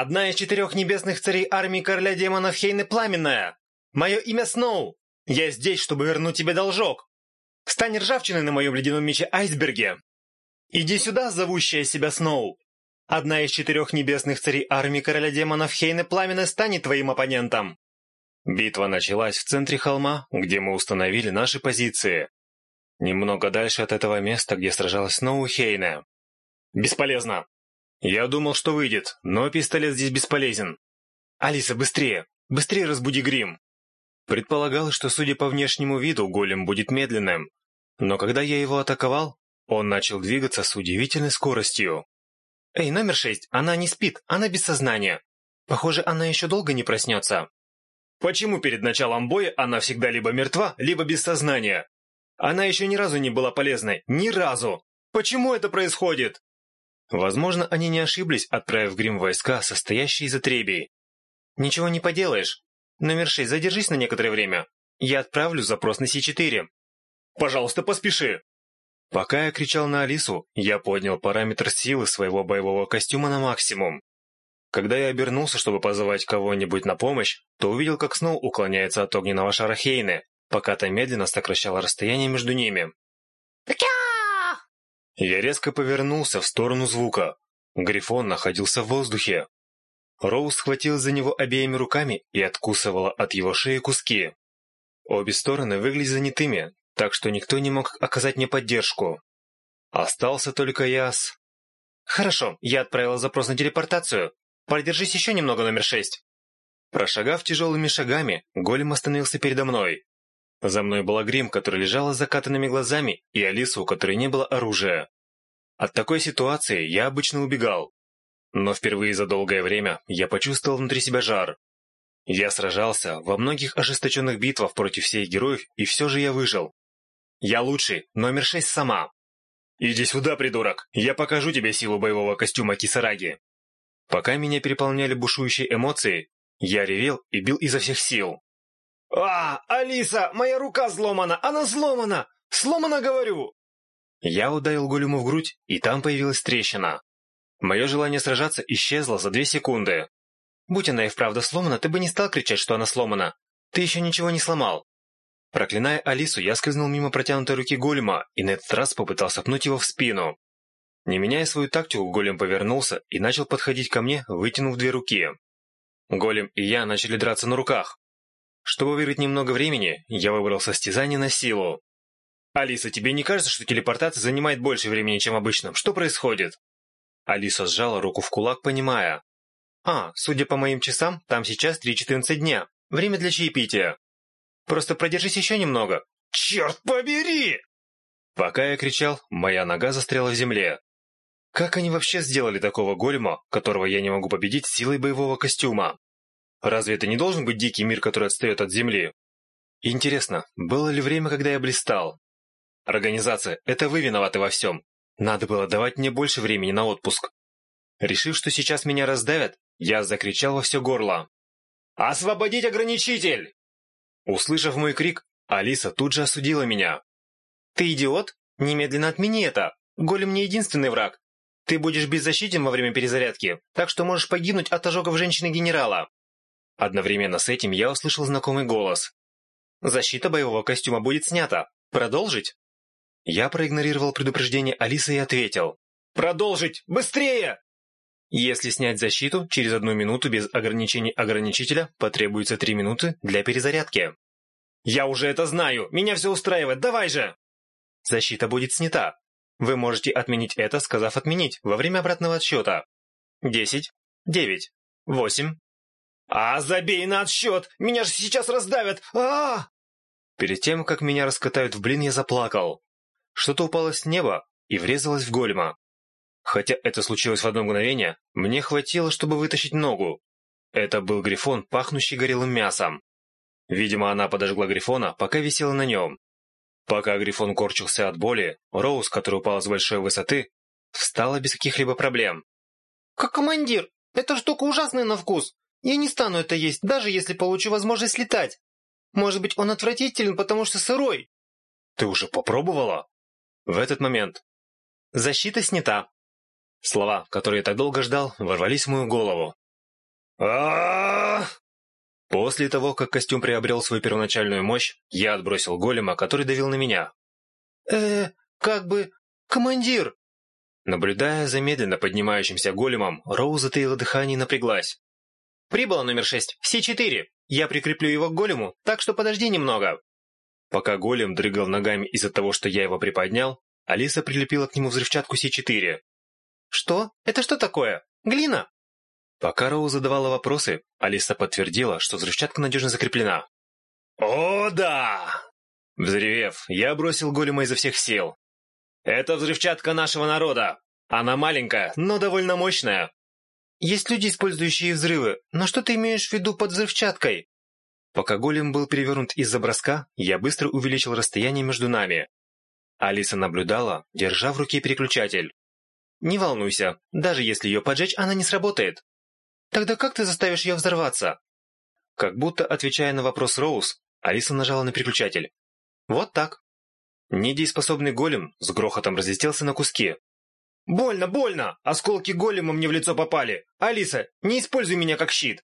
Одна из четырех небесных царей армии короля демонов Хейны Пламенная. Мое имя Сноу. Я здесь, чтобы вернуть тебе должок. Стань ржавчиной на моем ледяном мече айсберге. Иди сюда, зовущая себя Сноу. Одна из четырех небесных царей армии короля демонов Хейны Пламенная станет твоим оппонентом. Битва началась в центре холма, где мы установили наши позиции. Немного дальше от этого места, где сражалась Сноу Хейна. Бесполезно. Я думал, что выйдет, но пистолет здесь бесполезен. Алиса, быстрее! Быстрее разбуди грим!» Предполагал, что, судя по внешнему виду, голем будет медленным. Но когда я его атаковал, он начал двигаться с удивительной скоростью. «Эй, номер шесть, она не спит, она без сознания. Похоже, она еще долго не проснется». «Почему перед началом боя она всегда либо мертва, либо без сознания? Она еще ни разу не была полезной, ни разу! Почему это происходит?» Возможно, они не ошиблись, отправив грим войска, состоящие из отребий. Ничего не поделаешь. Номер шесть, задержись на некоторое время. Я отправлю запрос на С4. Пожалуйста, поспеши. Пока я кричал на Алису, я поднял параметр силы своего боевого костюма на максимум. Когда я обернулся, чтобы позвать кого-нибудь на помощь, то увидел, как Сноу уклоняется от огненного шара Хейны, пока та медленно сокращала расстояние между ними. Я резко повернулся в сторону звука. Грифон находился в воздухе. Роуз схватил за него обеими руками и откусывала от его шеи куски. Обе стороны выглядели занятыми, так что никто не мог оказать мне поддержку. Остался только Яс. «Хорошо, я отправила запрос на телепортацию. Продержись еще немного, номер шесть». Прошагав тяжелыми шагами, голем остановился передо мной. За мной была грим, которая лежала с закатанными глазами, и Алиса, у которой не было оружия. От такой ситуации я обычно убегал. Но впервые за долгое время я почувствовал внутри себя жар. Я сражался во многих ожесточенных битвах против всех героев, и все же я выжил. Я лучший, номер шесть сама. «Иди сюда, придурок! Я покажу тебе силу боевого костюма Кисараги!» Пока меня переполняли бушующие эмоции, я ревел и бил изо всех сил. «А, Алиса, моя рука сломана! Она сломана! Сломана, говорю!» Я ударил голему в грудь, и там появилась трещина. Мое желание сражаться исчезло за две секунды. Будь она и вправду сломана, ты бы не стал кричать, что она сломана. Ты еще ничего не сломал. Проклиная Алису, я скользнул мимо протянутой руки голема и на этот раз попытался пнуть его в спину. Не меняя свою тактику, голем повернулся и начал подходить ко мне, вытянув две руки. Голем и я начали драться на руках. Чтобы выиграть немного времени, я выбрал состязание на силу. «Алиса, тебе не кажется, что телепортация занимает больше времени, чем обычно? Что происходит?» Алиса сжала руку в кулак, понимая. «А, судя по моим часам, там сейчас 3.14 дня. Время для чаепития. Просто продержись еще немного». «Черт побери!» Пока я кричал, моя нога застряла в земле. Как они вообще сделали такого голема, которого я не могу победить силой боевого костюма? Разве это не должен быть дикий мир, который отстает от Земли? Интересно, было ли время, когда я блистал? Организация, это вы виноваты во всем. Надо было давать мне больше времени на отпуск. Решив, что сейчас меня раздавят, я закричал во все горло. «Освободить ограничитель!» Услышав мой крик, Алиса тут же осудила меня. «Ты идиот? Немедленно отмени это! Голем не единственный враг. Ты будешь беззащитен во время перезарядки, так что можешь погибнуть от ожогов женщины-генерала. Одновременно с этим я услышал знакомый голос. «Защита боевого костюма будет снята. Продолжить?» Я проигнорировал предупреждение Алисы и ответил. «Продолжить! Быстрее!» Если снять защиту, через одну минуту без ограничений ограничителя потребуется три минуты для перезарядки. «Я уже это знаю! Меня все устраивает! Давай же!» Защита будет снята. Вы можете отменить это, сказав «отменить» во время обратного отсчета. 10, 9, 8, «А, забей на отсчет! Меня же сейчас раздавят! а, Перед тем, как меня раскатают в блин, я заплакал. Что-то упало с неба и врезалось в голема. Хотя это случилось в одно мгновение, мне хватило, чтобы вытащить ногу. Это был грифон, пахнущий горелым мясом. Видимо, она подожгла грифона, пока висела на нем. Пока грифон корчился от боли, Роуз, которая упала с большой высоты, встала без каких-либо проблем. «Как командир, эта штука ужасная на вкус. Я не стану это есть, даже если получу возможность летать. Может быть, он отвратителен, потому что сырой. Ты уже попробовала? В этот момент. Защита снята. Слова, которые я так долго ждал, ворвались в мою голову. а После того, как костюм приобрел свою первоначальную мощь, я отбросил голема, который давил на меня. э как бы... командир!» Наблюдая за медленно поднимающимся големом, Роуз затаила дыхание и напряглась. Прибыло номер шесть. Все четыре. Я прикреплю его к голему, так что подожди немного». Пока голем дрыгал ногами из-за того, что я его приподнял, Алиса прилепила к нему взрывчатку С4. «Что? Это что такое? Глина?» Пока Роу задавала вопросы, Алиса подтвердила, что взрывчатка надежно закреплена. «О, да!» Взревев, я бросил голема изо всех сил. «Это взрывчатка нашего народа. Она маленькая, но довольно мощная. Есть люди, использующие взрывы, но что ты имеешь в виду под взрывчаткой?» Пока голем был перевернут из-за броска, я быстро увеличил расстояние между нами. Алиса наблюдала, держа в руке переключатель. «Не волнуйся, даже если ее поджечь, она не сработает». «Тогда как ты заставишь ее взорваться?» Как будто, отвечая на вопрос Роуз, Алиса нажала на переключатель. «Вот так». Недееспособный голем с грохотом разлетелся на куски, Больно, больно! Осколки голема мне в лицо попали! Алиса, не используй меня как щит!»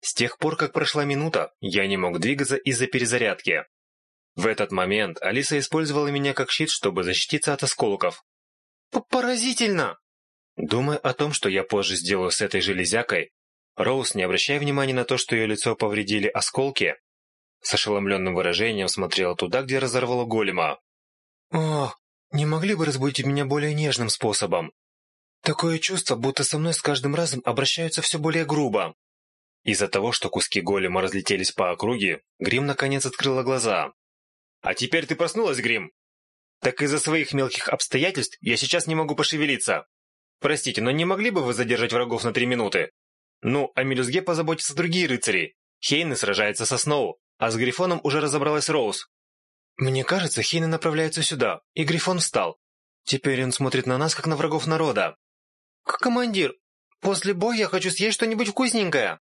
С тех пор, как прошла минута, я не мог двигаться из-за перезарядки. В этот момент Алиса использовала меня как щит, чтобы защититься от осколков. П «Поразительно!» Думая о том, что я позже сделаю с этой железякой, Роуз, не обращая внимания на то, что ее лицо повредили осколки, с ошеломленным выражением смотрела туда, где разорвала голема. «Ох, не могли бы разбудить меня более нежным способом? Такое чувство, будто со мной с каждым разом обращаются все более грубо. Из-за того, что куски голема разлетелись по округе, Грим наконец открыла глаза. «А теперь ты проснулась, Грим!» «Так из-за своих мелких обстоятельств я сейчас не могу пошевелиться. Простите, но не могли бы вы задержать врагов на три минуты? Ну, о Мелюзге позаботятся другие рыцари. Хейны сражается со Сноу, а с Грифоном уже разобралась Роуз. Мне кажется, Хины направляется сюда, и Грифон встал. Теперь он смотрит на нас, как на врагов народа. К «Командир, после боя я хочу съесть что-нибудь вкусненькое!»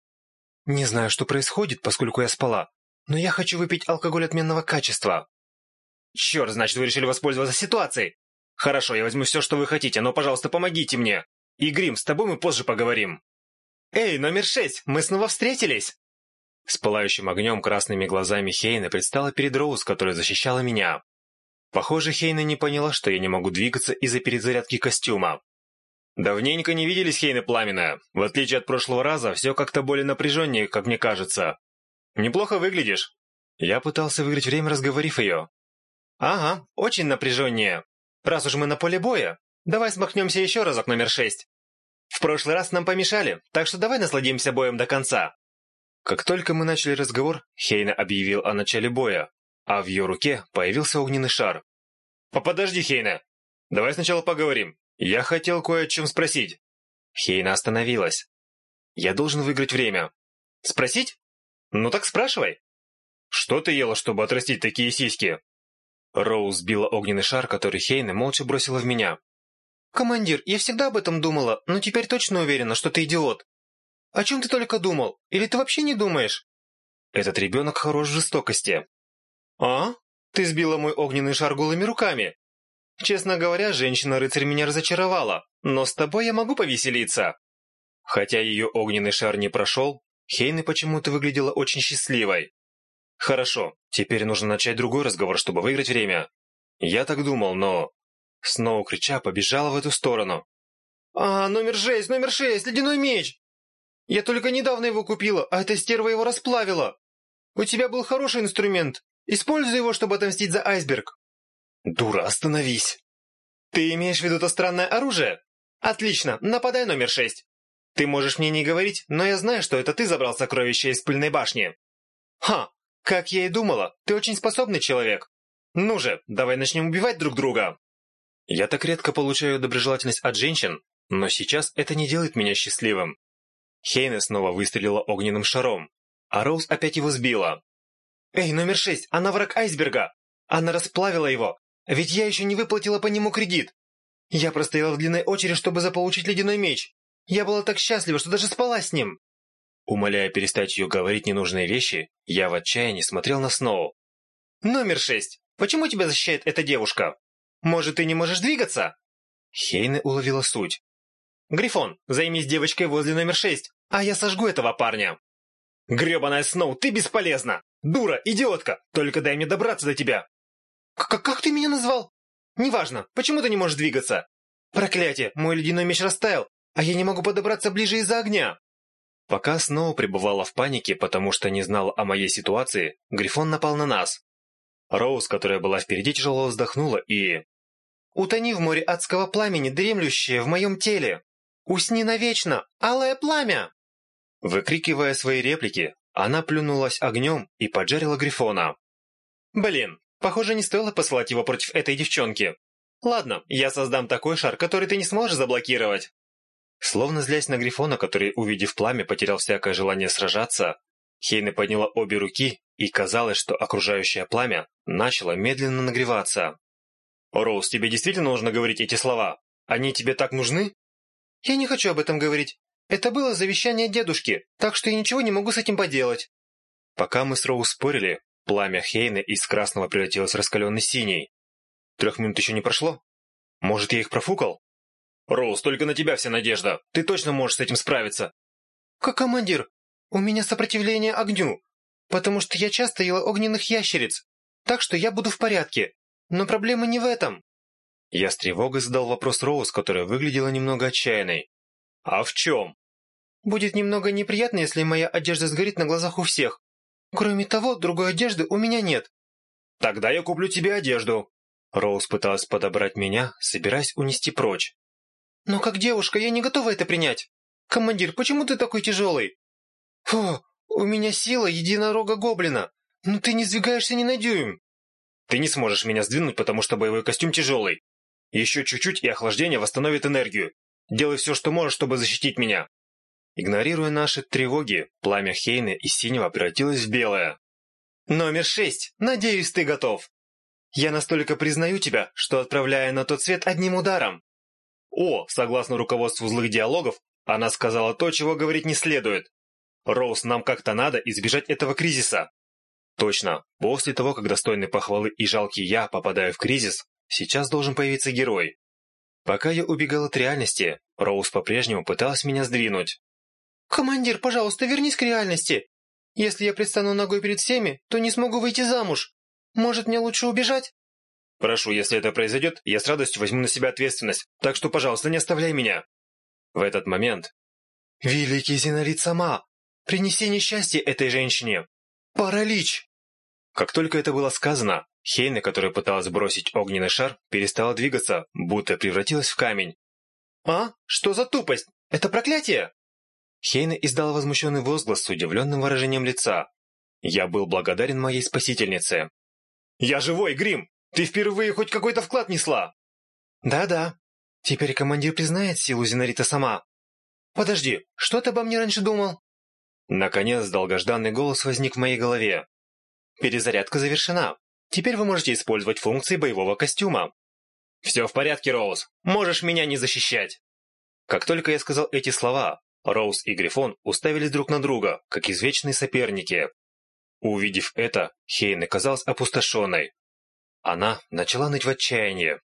«Не знаю, что происходит, поскольку я спала, но я хочу выпить алкоголь отменного качества». «Черт, значит, вы решили воспользоваться ситуацией! Хорошо, я возьму все, что вы хотите, но, пожалуйста, помогите мне! И, Грим, с тобой мы позже поговорим!» «Эй, номер шесть, мы снова встретились!» С пылающим огнем красными глазами Хейна предстала перед Роуз, которая защищала меня. Похоже, Хейна не поняла, что я не могу двигаться из-за перезарядки костюма. «Давненько не виделись, Хейна Пламена. В отличие от прошлого раза, все как-то более напряженнее, как мне кажется. Неплохо выглядишь». Я пытался выиграть время, разговорив ее. «Ага, очень напряженнее. Раз уж мы на поле боя, давай смахнемся еще разок номер шесть. В прошлый раз нам помешали, так что давай насладимся боем до конца». Как только мы начали разговор, Хейна объявил о начале боя, а в ее руке появился огненный шар. «Подожди, Хейна! Давай сначала поговорим. Я хотел кое о чем спросить». Хейна остановилась. «Я должен выиграть время». «Спросить? Ну так спрашивай». «Что ты ела, чтобы отрастить такие сиськи?» Роуз била огненный шар, который Хейна молча бросила в меня. «Командир, я всегда об этом думала, но теперь точно уверена, что ты идиот. О чем ты только думал? Или ты вообще не думаешь?» «Этот ребенок хорош в жестокости». «А? Ты сбила мой огненный шар голыми руками?» «Честно говоря, женщина-рыцарь меня разочаровала, но с тобой я могу повеселиться». Хотя ее огненный шар не прошел, Хейна почему-то выглядела очень счастливой. «Хорошо, теперь нужно начать другой разговор, чтобы выиграть время». «Я так думал, но...» Сноу крича побежала в эту сторону. «А, номер шесть, номер шесть, ледяной меч! Я только недавно его купила, а эта стерва его расплавила. У тебя был хороший инструмент. Используй его, чтобы отомстить за айсберг. Дура, остановись. Ты имеешь в виду то странное оружие? Отлично, нападай номер шесть. Ты можешь мне не говорить, но я знаю, что это ты забрал сокровище из пыльной башни. Ха, как я и думала, ты очень способный человек. Ну же, давай начнем убивать друг друга. Я так редко получаю доброжелательность от женщин, но сейчас это не делает меня счастливым. Хейна снова выстрелила огненным шаром, а Роуз опять его сбила. «Эй, номер шесть, она враг айсберга! Она расплавила его, ведь я еще не выплатила по нему кредит! Я простояла в длинной очереди, чтобы заполучить ледяной меч! Я была так счастлива, что даже спала с ним!» Умоляя перестать ее говорить ненужные вещи, я в отчаянии смотрел на Сноу. «Номер шесть, почему тебя защищает эта девушка? Может, ты не можешь двигаться?» Хейна уловила суть. «Грифон, займись девочкой возле номер шесть, а я сожгу этого парня!» «Гребаная Сноу, ты бесполезна! Дура, идиотка! Только дай мне добраться до тебя!» К «Как ты меня назвал?» «Неважно, почему ты не можешь двигаться?» «Проклятие, мой ледяной меч растаял, а я не могу подобраться ближе из-за огня!» Пока Сноу пребывала в панике, потому что не знала о моей ситуации, Грифон напал на нас. Роуз, которая была впереди, тяжело вздохнула и... «Утони в море адского пламени, дремлющее в моем теле!» «Усни навечно, алое пламя!» Выкрикивая свои реплики, она плюнулась огнем и поджарила Грифона. «Блин, похоже, не стоило посылать его против этой девчонки. Ладно, я создам такой шар, который ты не сможешь заблокировать». Словно злясь на Грифона, который, увидев пламя, потерял всякое желание сражаться, Хейна подняла обе руки, и казалось, что окружающее пламя начало медленно нагреваться. «Роуз, тебе действительно нужно говорить эти слова? Они тебе так нужны?» Я не хочу об этом говорить. Это было завещание дедушки, так что я ничего не могу с этим поделать. Пока мы с Роу спорили, пламя Хейна из красного превратилось в раскаленный синий. Трех минут еще не прошло? Может, я их профукал? Роуз, только на тебя вся надежда. Ты точно можешь с этим справиться. Как командир, у меня сопротивление огню, потому что я часто ела огненных ящериц, так что я буду в порядке. Но проблема не в этом. Я с тревогой задал вопрос Роуз, которая выглядела немного отчаянной. «А в чем?» «Будет немного неприятно, если моя одежда сгорит на глазах у всех. Кроме того, другой одежды у меня нет». «Тогда я куплю тебе одежду». Роуз пыталась подобрать меня, собираясь унести прочь. «Но как девушка, я не готова это принять. Командир, почему ты такой тяжелый?» «Фу, у меня сила единорога-гоблина. Но ну ты не сдвигаешься ни на дюйм». «Ты не сможешь меня сдвинуть, потому что боевой костюм тяжелый. Еще чуть-чуть, и охлаждение восстановит энергию. Делай все, что можешь, чтобы защитить меня». Игнорируя наши тревоги, пламя Хейна из синего превратилось в белое. «Номер шесть. Надеюсь, ты готов. Я настолько признаю тебя, что отправляю на тот свет одним ударом». «О!» — согласно руководству злых диалогов, она сказала то, чего говорить не следует. «Роуз, нам как-то надо избежать этого кризиса». Точно, после того, как достойный похвалы и жалкий я попадаю в кризис, Сейчас должен появиться герой. Пока я убегал от реальности, Роуз по-прежнему пыталась меня сдвинуть. «Командир, пожалуйста, вернись к реальности. Если я предстану ногой перед всеми, то не смогу выйти замуж. Может, мне лучше убежать?» «Прошу, если это произойдет, я с радостью возьму на себя ответственность, так что, пожалуйста, не оставляй меня». В этот момент... «Великий Зинарит сама! Принеси несчастье этой женщине! Паралич!» Как только это было сказано, Хейна, которая пыталась бросить огненный шар, перестала двигаться, будто превратилась в камень. «А? Что за тупость? Это проклятие!» Хейна издала возмущенный возглас с удивленным выражением лица. «Я был благодарен моей спасительнице». «Я живой, Грим! Ты впервые хоть какой-то вклад несла!» «Да-да. Теперь командир признает силу Зинарита сама». «Подожди, что ты обо мне раньше думал?» Наконец долгожданный голос возник в моей голове. «Перезарядка завершена. Теперь вы можете использовать функции боевого костюма. «Все в порядке, Роуз. Можешь меня не защищать!» Как только я сказал эти слова, Роуз и Грифон уставились друг на друга, как извечные соперники. Увидев это, Хейн оказалась опустошенной. Она начала ныть в отчаянии.